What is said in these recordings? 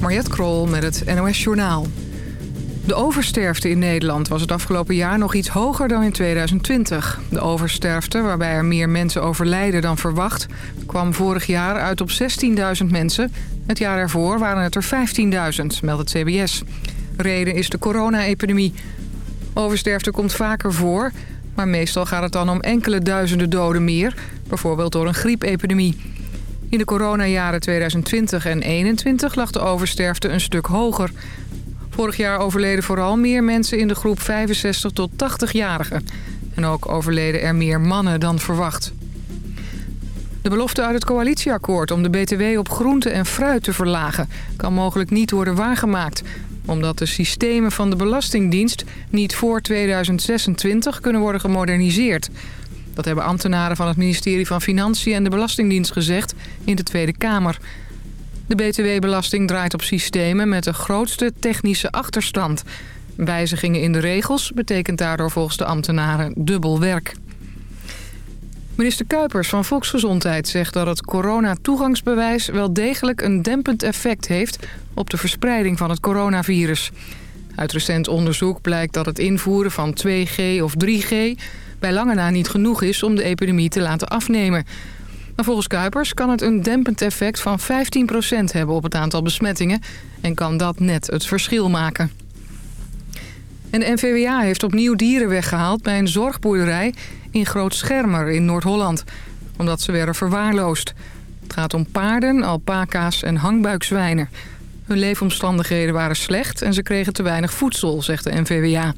Mariette Krol met het NOS Journaal. De oversterfte in Nederland was het afgelopen jaar nog iets hoger dan in 2020. De oversterfte, waarbij er meer mensen overlijden dan verwacht... kwam vorig jaar uit op 16.000 mensen. Het jaar ervoor waren het er 15.000, meldt het CBS. Reden is de corona-epidemie. Oversterfte komt vaker voor... maar meestal gaat het dan om enkele duizenden doden meer... bijvoorbeeld door een griepepidemie. In de coronajaren 2020 en 2021 lag de oversterfte een stuk hoger. Vorig jaar overleden vooral meer mensen in de groep 65 tot 80-jarigen. En ook overleden er meer mannen dan verwacht. De belofte uit het coalitieakkoord om de btw op groente en fruit te verlagen... kan mogelijk niet worden waargemaakt omdat de systemen van de Belastingdienst niet voor 2026 kunnen worden gemoderniseerd. Dat hebben ambtenaren van het ministerie van Financiën en de Belastingdienst gezegd in de Tweede Kamer. De btw-belasting draait op systemen met de grootste technische achterstand. Wijzigingen in de regels betekent daardoor volgens de ambtenaren dubbel werk. Minister Kuipers van Volksgezondheid zegt dat het coronatoegangsbewijs wel degelijk een dempend effect heeft op de verspreiding van het coronavirus. Uit recent onderzoek blijkt dat het invoeren van 2G of 3G bij lange na niet genoeg is om de epidemie te laten afnemen. Maar volgens Kuipers kan het een dempend effect van 15% hebben op het aantal besmettingen... en kan dat net het verschil maken. En de NVWA heeft opnieuw dieren weggehaald bij een zorgboerderij in Groot Schermer in Noord-Holland. Omdat ze werden verwaarloosd. Het gaat om paarden, alpaca's en hangbuikzwijnen. Hun leefomstandigheden waren slecht en ze kregen te weinig voedsel, zegt de NVWA.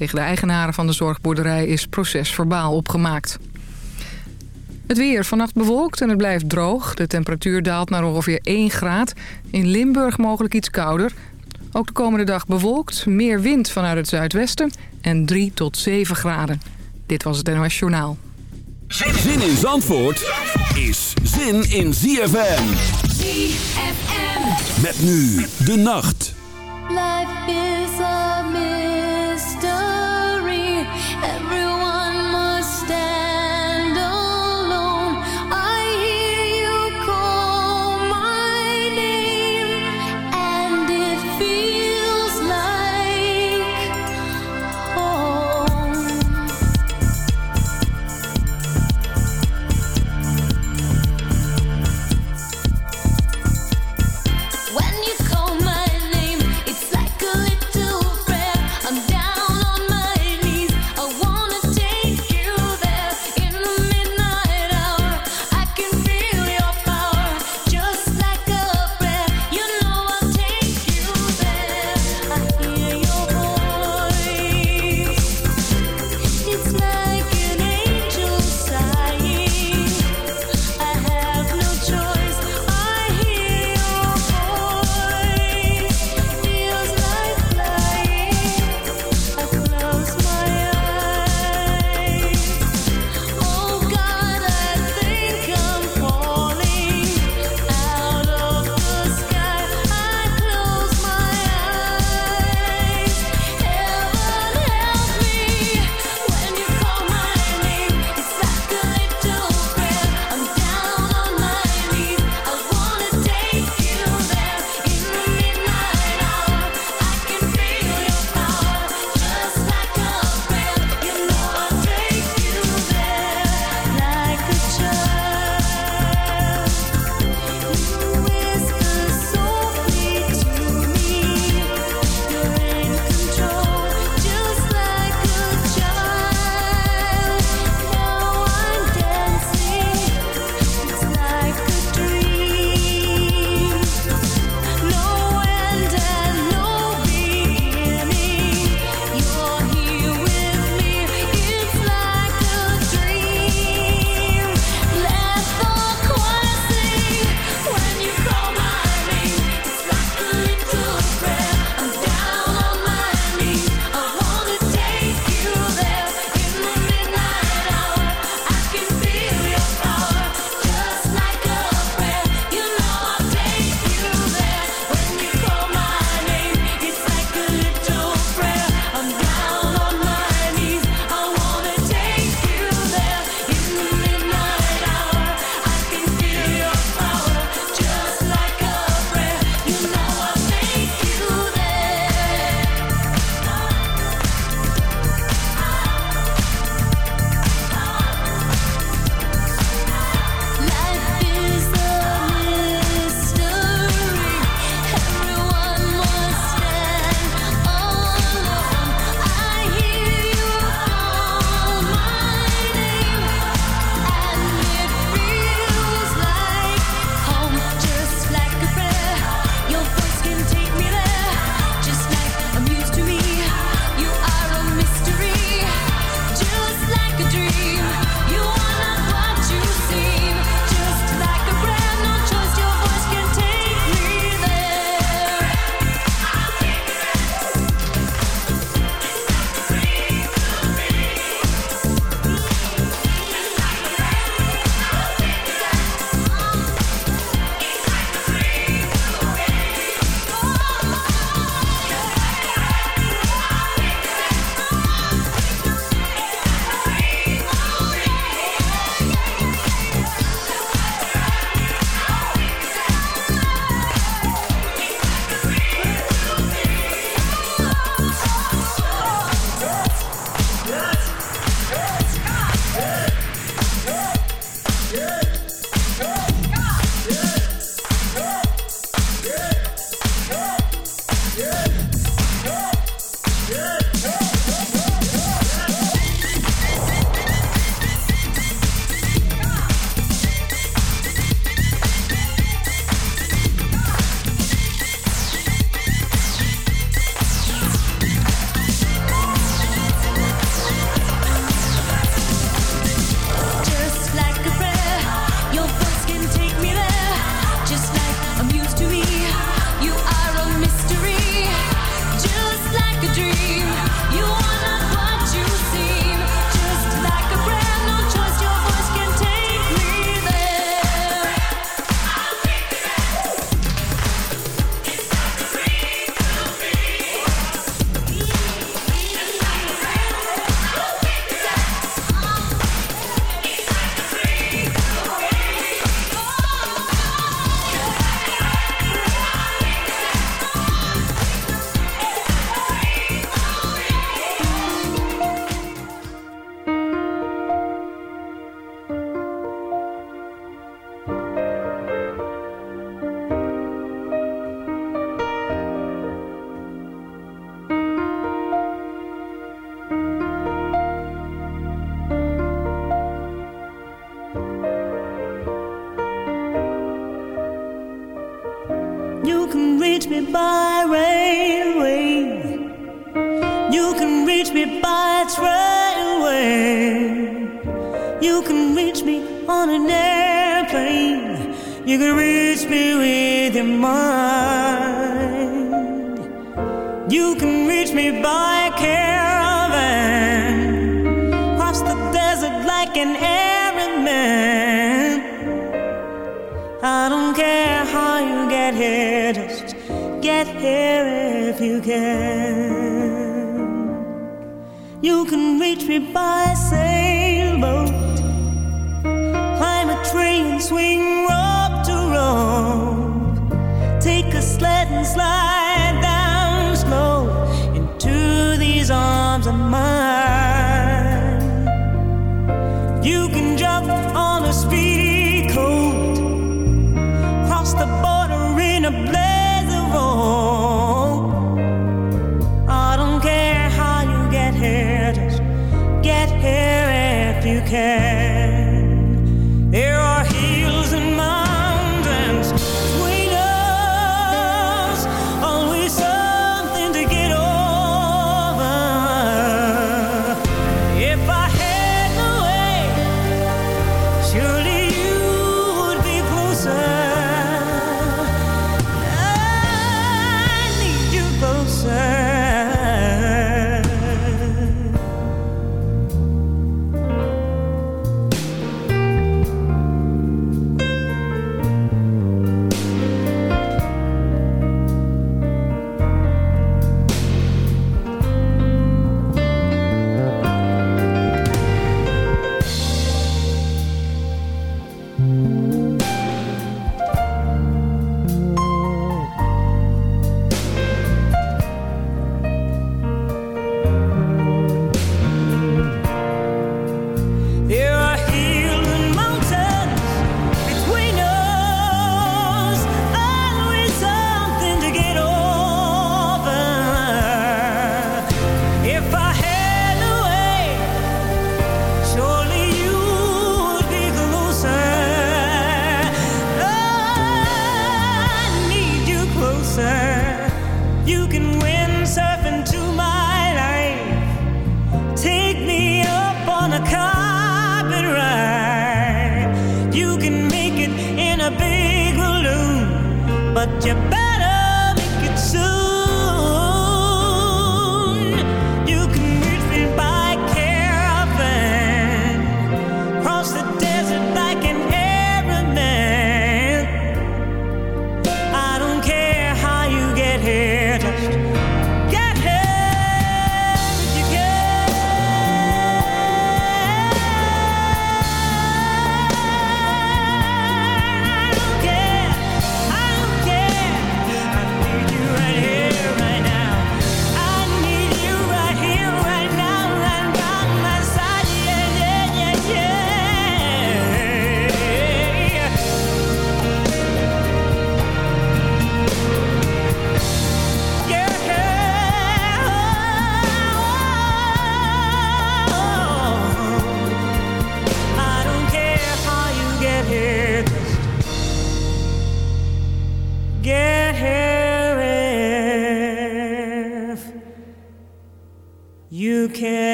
Tegen de eigenaren van de zorgboerderij is procesverbaal opgemaakt. Het weer vannacht bewolkt en het blijft droog. De temperatuur daalt naar ongeveer 1 graad. In Limburg mogelijk iets kouder. Ook de komende dag bewolkt, meer wind vanuit het zuidwesten en 3 tot 7 graden. Dit was het NOS Journaal. Zin in Zandvoort is zin in ZFM. ZFM. Met nu de nacht.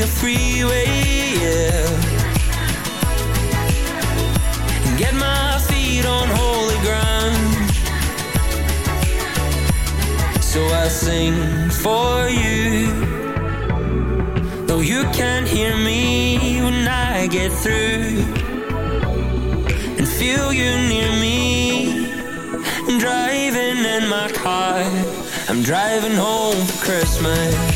a freeway, yeah. And get my feet on holy ground. So I sing for you. Though you can't hear me when I get through And feel you near me. Driving in my car. I'm driving home for Christmas.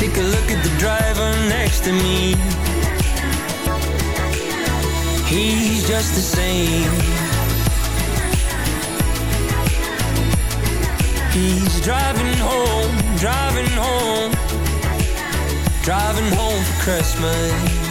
Take a look at the driver next to me. He's just the same. He's driving home, driving home, driving home for Christmas.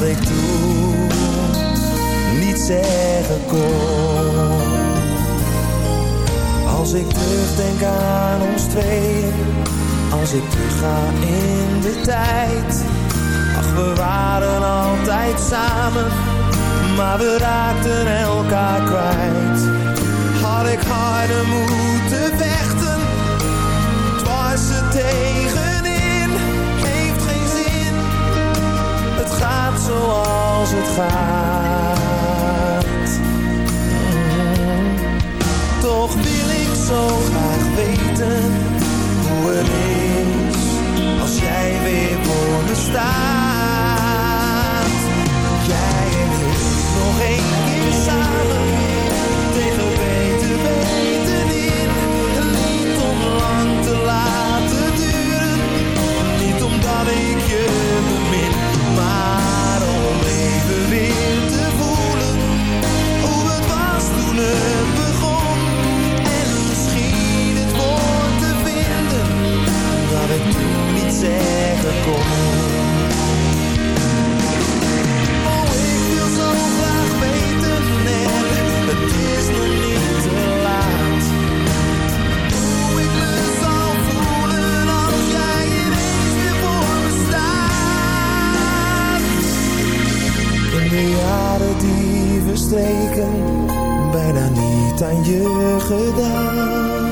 wat ik toen niet zeggen kon. Als ik terugdenk aan ons twee, als ik terugga in de tijd. Ach, we waren altijd samen, maar we raakten elkaar kwijt. Had ik harder moeten vechten, het was het tegen het gaat. Toch wil ik zo graag weten hoe het is als jij weer voor me staat. Jij en ik nog één zeggen kom. Oh, ik wil zo graag weten en het is nog niet te laat. Hoe ik me zal voelen als jij ineens weer voor me staat. In de jaren die versteken, bijna niet aan je gedaan.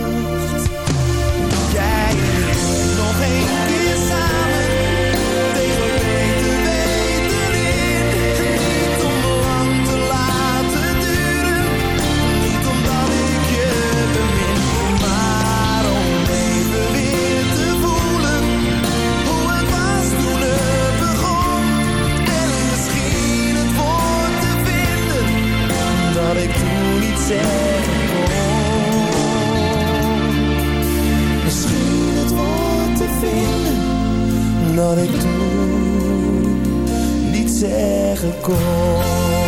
said oh. Misschien het woord te vinden dat ik doe niet zeggen kon.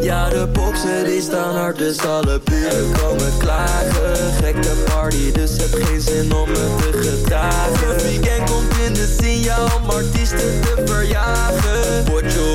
Ja, de boksen die staan hard, dus alle buren komen klagen. Gekke party, dus heb geen zin om me te gedragen. Het weekend komt in de zin, jou om artiesten te verjagen. Word je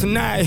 tonight.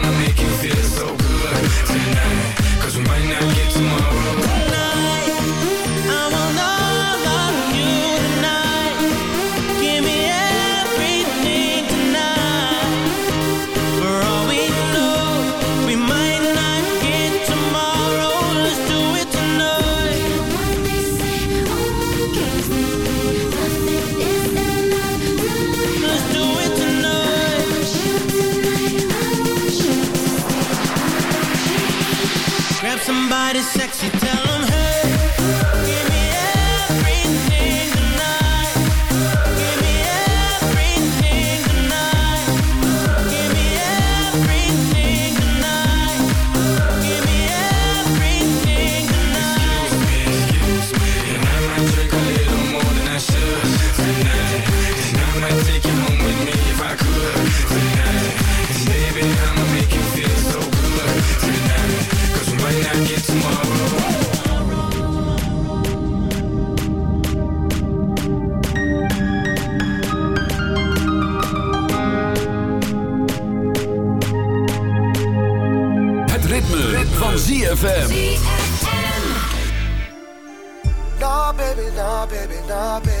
she tell ritme, van ZFM. Nah, baby, nah, baby, nah.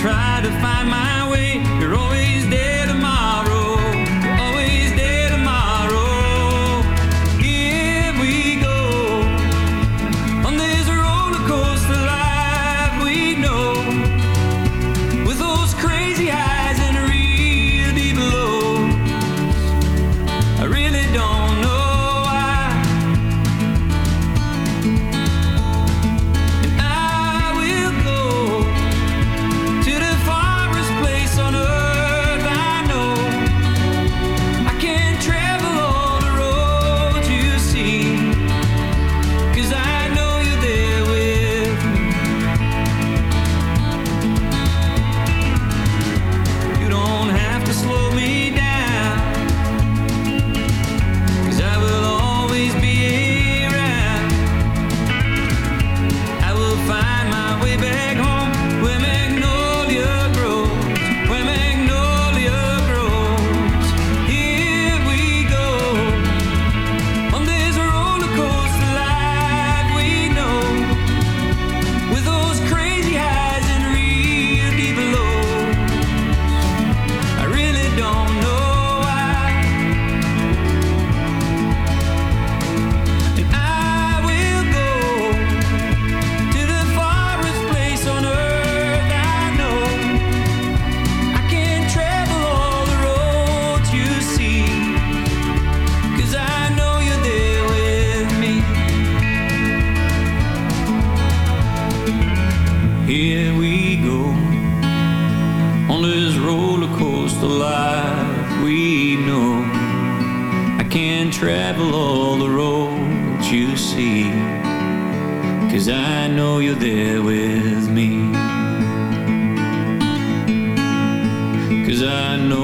try to find my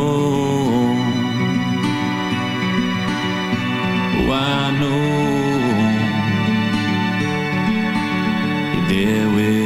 know, oh, I know, you're there with.